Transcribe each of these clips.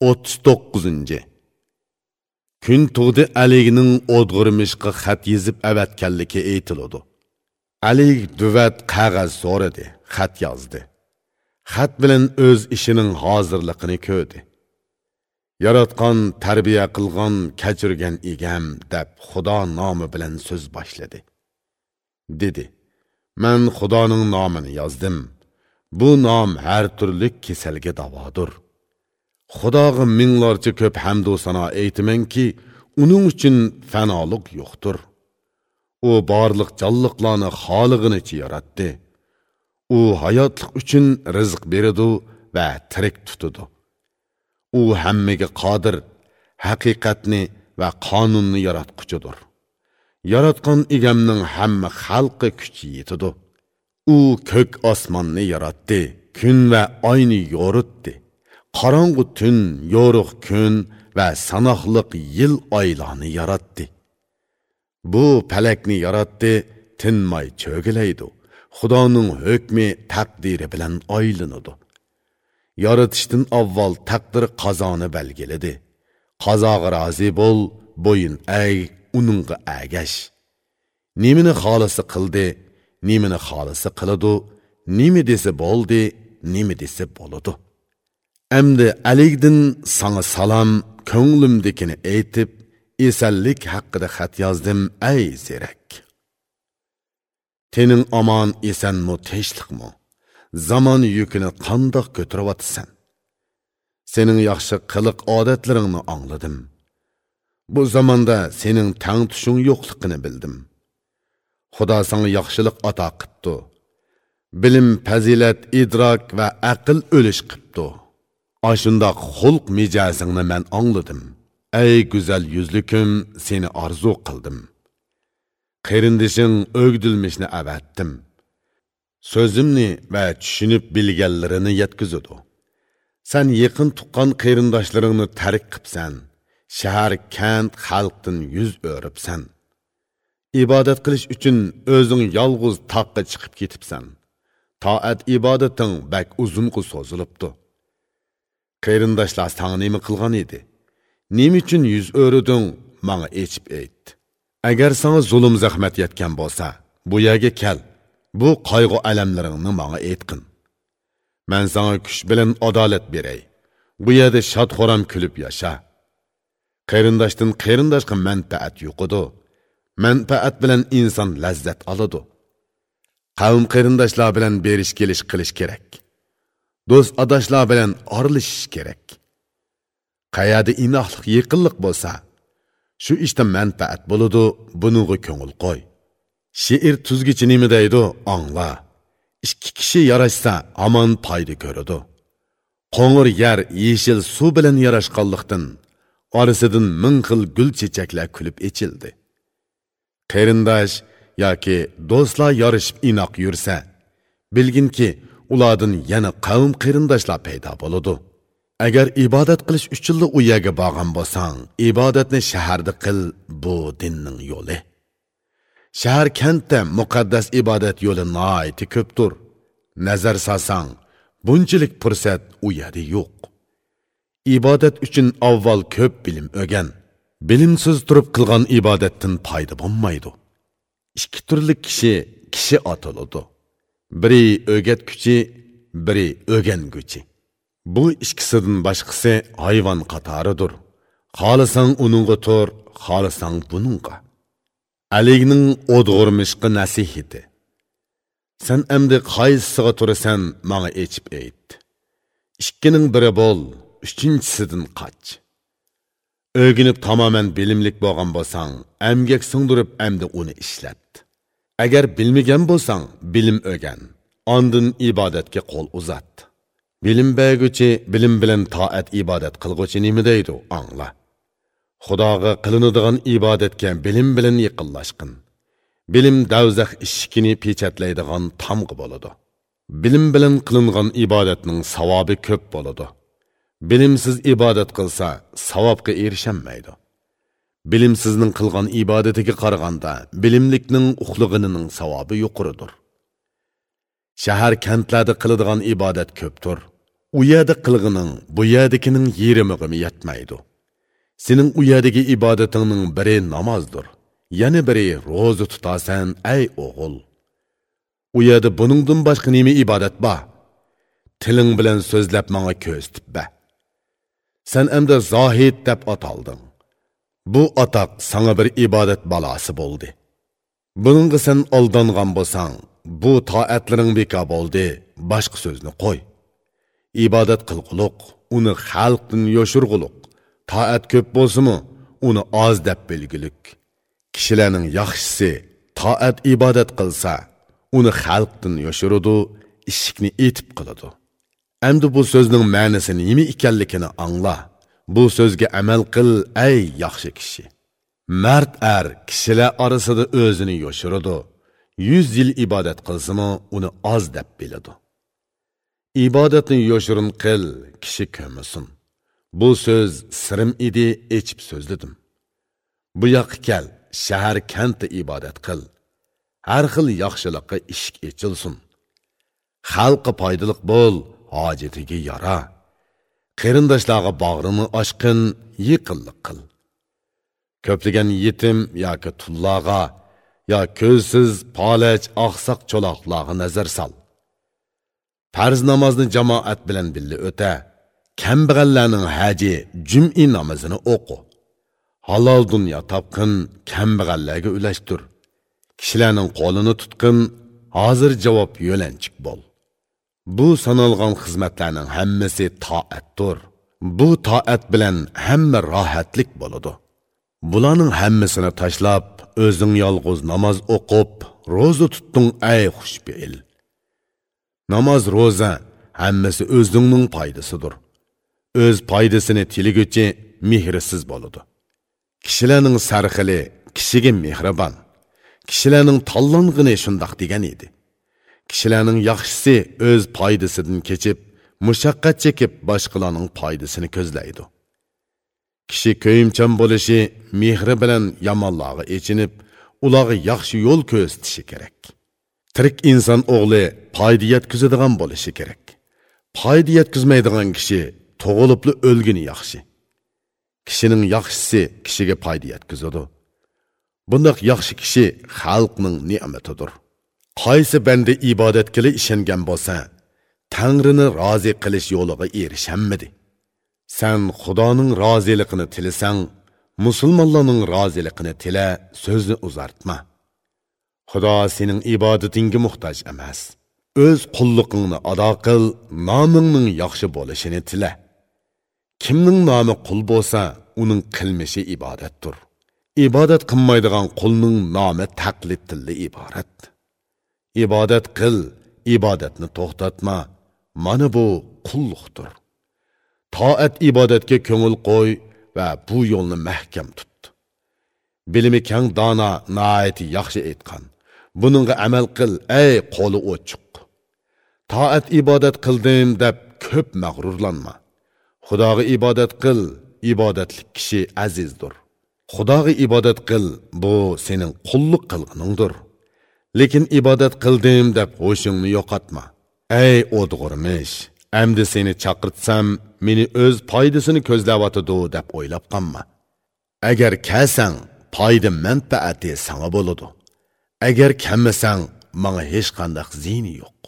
39. Kun tug'di Aligining o'dg'irmishqa xat yezib avatganligi aytiladi. Alik duvat qog'oz so'radi, xat yozdi. Xat bilan o'z ishining hozirligini ko'rdi. Yaratgan, tarbiya qilgan, kechirgan egam deb Xudo nomi bilan so'z boshladi. dedi. Men Xudoning nomini yozdim. Bu nom har turli kasalga davodir. Xudoga minglarcha ko'p hamdu va sano aytamanki, uning uchun fanoliq yo'qdir. U barliq jonliqlarni xolig'inicha yaratdi. U hayotlik uchun rizq beradi va tirik tutadi. U hammaga qodir, haqiqatni va qonunni yaratquchidir. Yaratgan egamning hamma xalqi kuchi yetidi. U ko'k osmonni yaratdi, kun va oyni yoritdi. Qorong'u tun yorug' kun va sanoqliq yil oylarni yaratdi. Bu palakni yaratdi tinmay cho'gilaydi. Xudoning hukmi taqdiri bilan oylinadi yaratishdan avval taqdir qazoni belgiladi. Qazoga rozi bo'l bo'yin ay uningga agash. Nimani xolisi qildi nimani xolisi qiladi nima desa bo'ldi nima desa bo'ladi. Әмді әлейгдін саңа салам көңілімдекіні әйтіп, esallik haqida xat yozdim ay zerak tening omon esanmi tinchliqmi Zaman yukini qandoq ko'taryapsan sening yaxshi qiliq odatlaringni angladim bu zamanda sening tang tushing yo'qligini bildim xudo sanga yaxshilik ato qilibdi bilim fazilat idrok va aql o'lish qilibdi Aşındaq xulq mijazingni men angladim. Ey güzel yüzlüküm, seni arzu qildim. Qerindishing o'gdilmishni avatdim. So'zimni va tushunib bilganlarini yetkizadi. Sen yaqin tuqqan qerindoshlaringni tark qilibsan. Shahar, kent, xalqdan yuz o'ribsan. ibodat qilish uchun o'zing yolg'iz toqqa chiqib ketibsan. Toat ibodating bak uzunqa so'zilibdi. Qayrindoshlar sanga nima qilgan edi. Nima uchun yuz o'riding manga echib ayt. Agar sanga zulm zahmat yetgan bo'lsa bu yerga kel. Bu qayg'u alamlaringni manga aytqin. Man sanga kuch bilan adolat beray. Bu yerda shod xo'ram kulib yasha. Qarindoshdan qarindoshga manfaat yo'qidi manfaat bilan inson lazzat oladi. Qavm qarindoshlar bilan berish kelish qilish kerak. Do'st adoshlar bilan orlishish kerak. Qayerda inoqlik yaqinlik bo'lsa shu ishda manfaat bo'ladi buningga ko'ngil qo'y. She'r tuzgichi nima deydi angla ikki kishi yarashsa omon foyda ko'radi. Qo'ng'ir yer yeshil suv bilan yarashqanlikdan orasidan ming xil gul chechaklar kulib echildi qarindosh yoki do'stlar yorishib inoq yursa bilginki ulardan yana qavm qarindoshlar paydo bo'ladi. Agar ibodat qilish uchun u yerga borgan bo'lsang ibodatni shaharda qil bu dinning yo'li. Shahar kentda muqaddas ibodat yo'li noiti ko'pdir. Nazar solsang bunchalik fursat u yerda yo'q. Ibodat uchun avval ko'p bilim o'rgan bilimsiz turib qilgan ibodatdan foyda bo'lmaydi. Ikki turli kishi kishi otiladi biri o'rgatguchi biri o'ganguchi bu ikkisidan boshqasi hayvon qatoridir. Xohlasang uningga tur xohlasang buningga. Aligning o'dg'urmishqi nasihati. Sen endi qaysisiga turasan manga echib ayt. Ikkining biri bo'l uchinchisidan qoch. O'ginib tamoman bilimlik bo'lgan bo'lsang amgak singdirib endi uni ishlat. Agar bilmagan bo'lsang bilim o'rgan. Ondin ibodatga qo'l uzat. Bilim berguchi bilim bilan toat ibodat qilg'uchi nima deydi angla xudoga qilinadigan ibodatga bilim bilan yaqinlashqin. Bilim davzax ishikini pechatlaydigan tomg'i bo'ladi. Bilim bilan qilingan ibodatning savobi ko'p bo'ladi. Bilimsiz ibodat qilsa savobga erishaolmaydi bilimsizning qilgan ibodatiga qaraganda bilimlikning uxlig'inining savobi yuqoridir. Shahar kantlarda qiladigan ibodat ko'pdir. U yerda qilg'ining bu yerdakining yerimig'imi yetmaydi. Sening u yerdagi ibodatingning biri namozdir. Yana biri ro'za tutasan ay o'g'il. U yerda buningdan boshqa nima ibodat bor? Tiling bilan so'zlab manga ko'z tibba sen endi zohid deb atalding bu atoq sana bir ibodat balası bo'ldi. Buningga sen aldangan bo'lsang bu toatlaring beka bo'ldi. Boshqa so'zni qo'y. Ibodat qilg'uluq uni xalqdan yoshirg'uluq. Toat ko'p bo'lsimi uni oz deb belgilik. Kishilarning yaxshisi toat ibodat qilsa uni xalqdan yoshirudi ishikni etib qiladi endi bu so'zning ma'nosi nima ekanligini angla. Bu so'zga amal qil ey yaxshi kishi. Mard ar kishilar orasida o'zini yoshiradi. Yuz yil ibodat qilsimi uni oz deb biladi. Ibodatni yoshirin qil kishi ko'masin. Bu so'z sirim edi echib so'zladim. Bu yoqqa kel shahar kantda ibodat qil. Har xil yaxshilikqa eshik echilsin. Xalqqa foydaliq bo'l hojatiga yara. Qarindoshlarga bag'rini ochqin yiqinlik qil. Ko'plagan yetim yoki tullarga yo ko'zsiz polach oqsoq cho'loqlarga nazar sol. Farz namozni jamoat bilan birga o'ta kambag'allarning haji jum'i namozini o'qi. Halol dunyo topqin kambag'allarga ulashtir. Kishilarning qo'lini tutqin hozir javob yo'lanchik bo'l. Bu sanalgan xizmatlarning hammasi taətdir. bu taət bilən həmmə rahatlik boludu. Bulanın hammasini tashlab özün yolg'iz namaz oqub, rozu tutding ay xuşbil. Namaz ro'za hammasi özünün paydasıdır. Öz paydasını tiliguchi mihrisiz boludu. kishilarning sərxili, kişigin mehribon kishilarning tanlang'ini shundoq digən idi. Kishilarning yaxshisi o'z foydasidan kechib mushaqqat chekib boshqalarning foydasini ko'zlaydi. Kishi ko'yimchan bo'lishi mehri bilan yomonlarga echinib ularga yaxshi yo'l ko'rsatishi kerak. Tirik inson o'g'li foyda yetkazadigan bo'lishi kerak. Foyda yetkazmaydigan kishi tug'ilibli o'lgini yaxshi. Kishining yaxshisi kishiga foyda yetkazadi. Bundoq yaxshi kishi xalqning ne'matidir. Qaysi banda ibodat qili ishongan bo'lsa tangrini rozi qilish yo'liga erishammidi san xudoning roziligini tilasang musulmonlarning roziligini tila so'zni uzartma. Xudo sening ibodatingga muhtoj emas. O'z qulluqingni ado qil nomingning yaxshi bo'lishini tila. Kimning nomi qul bo'lsa uning qilmishi ibodatdir. Ibodat qilmaydigan qulning nomi taqlid tilli iborat. Ibodat qil ibodatni to'xtatma. Mana bu qulluqdir. Toat ibodatga ko'ngil qo'y va bu yo'lni mahkam tut. Bilimi kang dona noiti yaxshi aytgan buningga amal qil ey qo'li ochiq. Toat ibodat qildim deb ko'p mag'rurlanma. Xudoga ibodat qil ibodatli kishi azizdir. Xudoga ibodat qil bu sening qulluq qilganingdir lekin ibodat qildim deb ho'shingni yo'qotma. Ey o'dg'urmish amdi seni chaqirtsam meni o'z foydasini ko'zlayotidi deb o'ylab qolma. Agar kelsang foyda manfaati sanga bo'ladi. Agar kammasang manga hech qanday ziyni yo'q.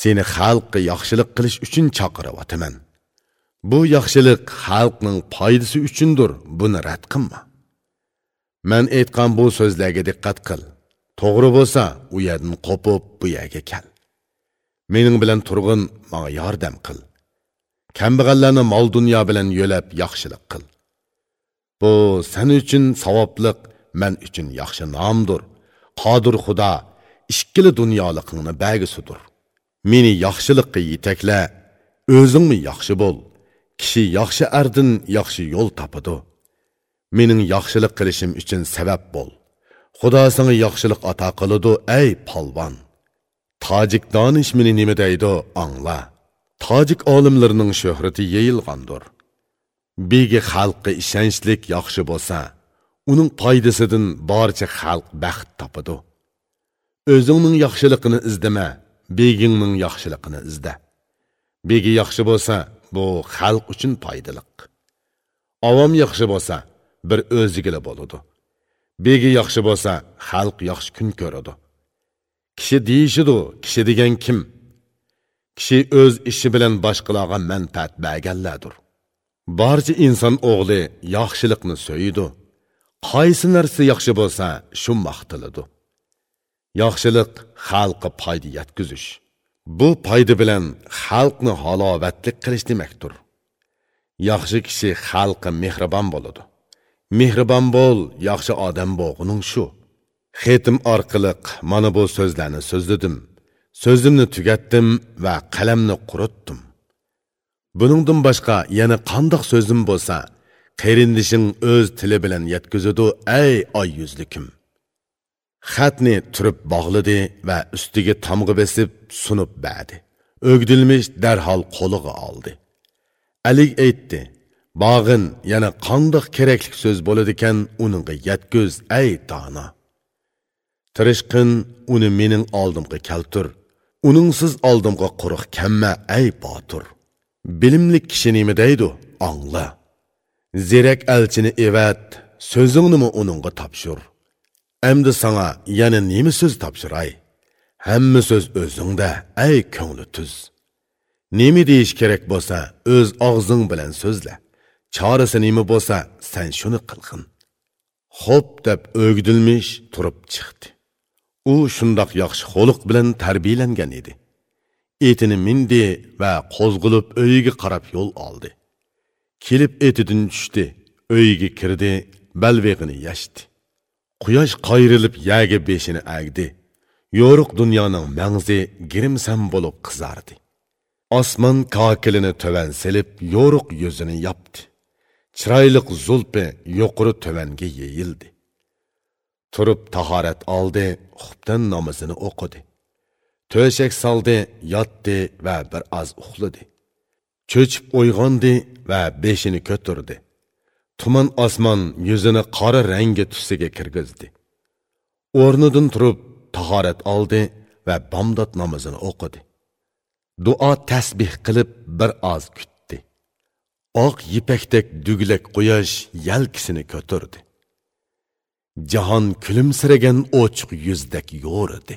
Seni xalqqa yaxshilik qilish uchun chaqiryapman bu yaxshilik xalqning foydasi uchundir buni rad qilma. Man aytgan bu so'zlarga diqqat qil. To'g'ri bo'lsa u yerdan qo'pib bu yerga kel mening bilan turg'in manga yordam qil. Kambag'allarni mol dunyo bilan yo'lab yaxshilik qil. Bu sen uchun savobliq man uchun yaxshi nomdir. Qodir xudo ikkili dunyoliqni bagisidir. Meni yaxshilikqa yetakla o'zingmi yaxshi bo'l. Kishi yaxshi ardin yaxshi yo'l topadi. Mening yaxshilik qilishim uchun sabab bo'l. Xudo senga yaxshilik ato qiladi ey polvon tojik donishmini nima deydi angla. Tojik olimlarining shuhrati yeyilgandir. Begi xalqqa ishonchlik yaxshi bo'lsa uning foydasidan barcha xalq baxt topadi. O'zingning yaxshiligini izdama begingning yaxshiligini izda. Begi yaxshi bo'lsa bu xalq uchun foydaliq. Avom yaxshi bo'lsa bir o'zigila bo'ladi. Begi yaxshi bo'lsa xalq yaxshi kun ko'radi. Kishi deyishidu kishi degan kim? Kishi o'z ishi bilan boshqalarga manfaat berganlardir. Barcha inson o'g'li yaxshilikni so'yidi. Qaysi narsa yaxshi bo'lsa shu maqtiladi yaxshilik xalqqa foyda yetkazish. Bu foyda bilan xalqni halovatlik qilish demakdir. Yaxshi kishi xalqqa mehribon bo'ladi. Mehribon bo'l yaxshi odam bo'lg'uning shu. Xetim orqaliq mana bu so'zlarni so'zladim. So'zimni tugatdim va qalamni quritdim. Buningdan boshqa yana qandoq so'zim bo'lsa qarindishing o'z tili bilan yetkazadi ey oy yuzlikim. Xatni turib bog'ladi va ustiga tomg'i besib sunib berdi o'gdilmish darhol qo'liga oldi. Alik aytdi bog'in yana qandoq kerakli so'z bo'ladikan uningga yetkuz ey dono tirishqin uni mening oldimga keltir uningsiz oldimga quruq kamma ey botur bilimli kishi nima deydi angla zerak elchini evat so'zingnimi uningga topshir Әмді саңа яны немі сөз тапшырай? Әмі сөз өзіңді, әй көңлі түз. Немі дейіш керек болса, өз ağzың білән сөзлі. chorasi nima bo'lsa san shuni qilg'in xo'p deb o'gdilmish turib chiqdi u shundoq yaxshi xulq bilan tarbiyalangan edi etini mindi va qo'zg'ilib uyiga qarab yo'l oldi kelib etidan tushdi uyiga kirdi balveg'ini yashdi. Quyosh qayrilib yaga beshini agdi. Yo'ruq dunyoning mangzi girimsan bo'lib qizardi osmon kokilini tuvan silib yo'ruq yuzini yopdi Çıraylık zulpe yokuru tövenge yeyildi. Turup taharet aldı, huptan namazını okudu. Töşek saldı, yattı ve bir az uxladı. Çöçüp uyğandı ve beşini kötürdü. Tuman asman yüzünü qara rengi tüsüge kirgizdi. O'rnidan turib tahorat oldi va bomdod namozini o'qidi. Duo tasbih qilib bir oz kutdi. Oq yipakdek duglak quyosh yalkisini ko'tirdi jahon kulimsiragan ochiq yuzdek yo'ridi.